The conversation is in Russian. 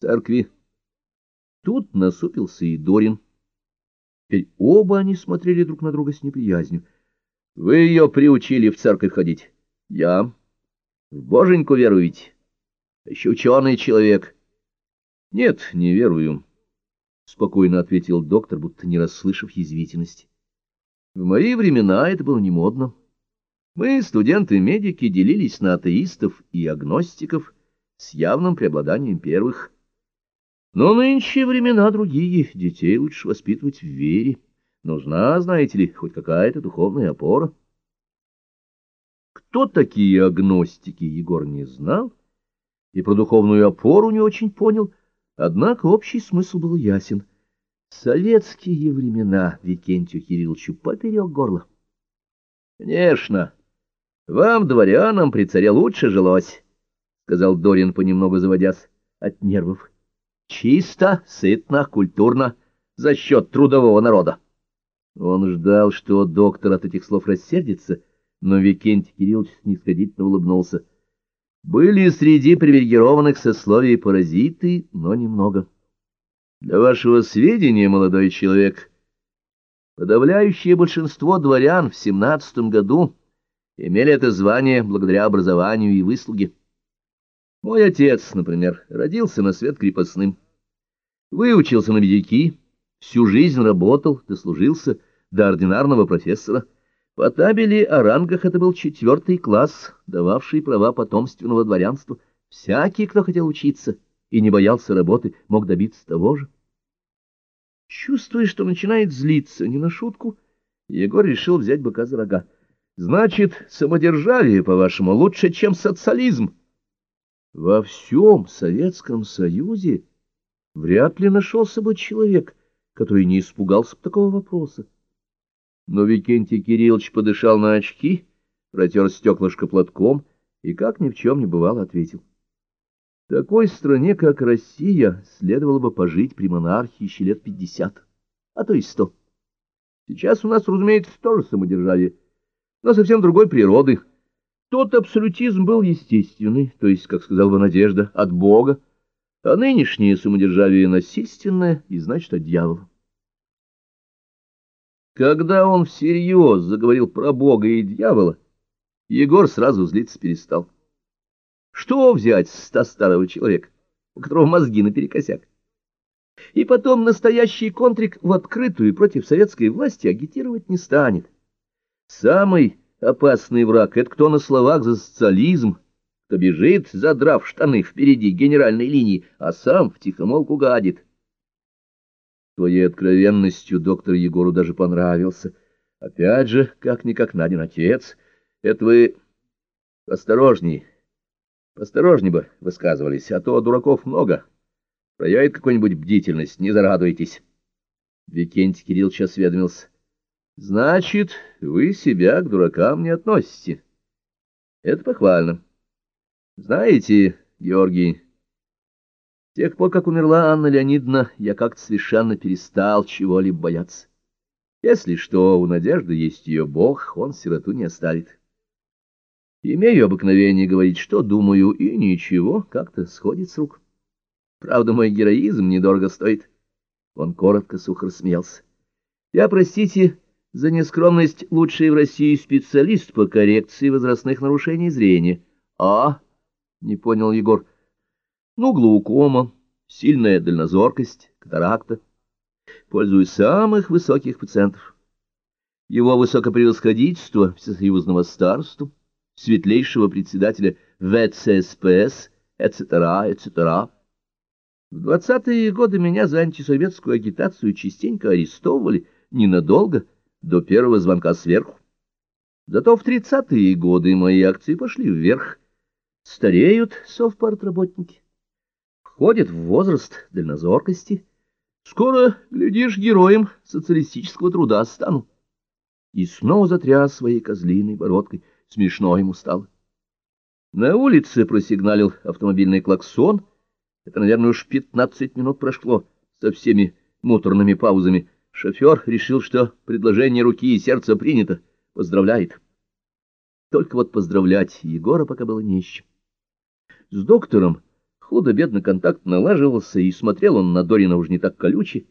церкви. Тут насупился и Дорин. Теперь оба они смотрели друг на друга с неприязнью. — Вы ее приучили в церковь ходить. — Я. — В боженьку веруете? — Еще ученый человек. — Нет, не верую, — спокойно ответил доктор, будто не расслышав язвительности. — В мои времена это было не модно. Мы, студенты-медики, делились на атеистов и агностиков с явным преобладанием первых — но нынче времена другие, детей лучше воспитывать в вере. Нужна, знаете ли, хоть какая-то духовная опора. Кто такие агностики, Егор не знал, и про духовную опору не очень понял, однако общий смысл был ясен. Советские времена Викентию Кирилловичу поперек горла. — Конечно, вам, дворянам, при царе лучше жилось, — сказал Дорин, понемногу заводясь от нервов. Чисто, сытно, культурно, за счет трудового народа. Он ждал, что доктор от этих слов рассердится, но Викентий Кириллович снисходительно улыбнулся. Были среди привилегированных сословий паразиты, но немного. Для вашего сведения, молодой человек, подавляющее большинство дворян в семнадцатом году имели это звание благодаря образованию и выслуге. Мой отец, например, родился на свет крепостным. Выучился на медики, всю жизнь работал, дослужился до ординарного профессора. По табели о рангах это был четвертый класс, дававший права потомственного дворянства. Всякий, кто хотел учиться и не боялся работы, мог добиться того же. Чувствуя, что начинает злиться не на шутку, Егор решил взять быка за рога. Значит, самодержавие, по-вашему, лучше, чем социализм? Во всем Советском Союзе вряд ли нашелся бы человек, который не испугался бы такого вопроса. Но Викентий Кириллович подышал на очки, протер стеклышко платком и, как ни в чем не бывало, ответил. Такой стране, как Россия, следовало бы пожить при монархии еще лет пятьдесят, а то и сто. Сейчас у нас, разумеется, тоже самодержавие, но совсем другой природы — тот абсолютизм был естественный, то есть, как сказал бы Надежда, от Бога, а нынешнее самодержавие насильственное и, значит, от дьявола. Когда он всерьез заговорил про Бога и дьявола, Егор сразу злиться перестал. Что взять с ста старого человека, у которого мозги наперекосяк? И потом настоящий контрик в открытую против советской власти агитировать не станет. Самый Опасный враг — это кто на словах за социализм, кто бежит, задрав штаны впереди генеральной линии, а сам втихомолку гадит. Твоей откровенностью доктор Егору даже понравился. Опять же, как-никак Надин отец. Это вы осторожней, осторожней бы высказывались, а то дураков много. Проявит какую-нибудь бдительность, не зарадуйтесь. Викентий Кириллович осведомился. Значит, вы себя к дуракам не относите. Это похвально. Знаете, Георгий, с тех пор, как умерла Анна Леонидовна, я как-то совершенно перестал чего-либо бояться. Если что, у Надежды есть ее Бог, он сироту не оставит. Имею обыкновение говорить, что думаю, и ничего, как-то сходит с рук. Правда, мой героизм недорого стоит. Он коротко, сухо рассмеялся. Я, простите, за нескромность лучший в России специалист по коррекции возрастных нарушений зрения. А? Не понял Егор. Ну, глаукома, сильная дальнозоркость, катаракта. Пользуюсь самых высоких пациентов. Его высокопревосходительство всесоюзного старства, светлейшего председателя ВЦСПС, etc., etc. В двадцатые годы меня за антисоветскую агитацию частенько арестовывали ненадолго, до первого звонка сверху. Зато в тридцатые годы мои акции пошли вверх. Стареют совпартработники, входят в возраст дальнозоркости. Скоро, глядишь, героем социалистического труда стану. И снова затряс своей козлиной бородкой. Смешно ему стало. На улице просигналил автомобильный клаксон. Это, наверное, уж пятнадцать минут прошло со всеми муторными паузами. Шофер решил, что предложение руки и сердца принято. Поздравляет. Только вот поздравлять Егора пока было не с чем. С доктором Худо-бедно контакт налаживался, и смотрел он на Дорина уж не так колюче,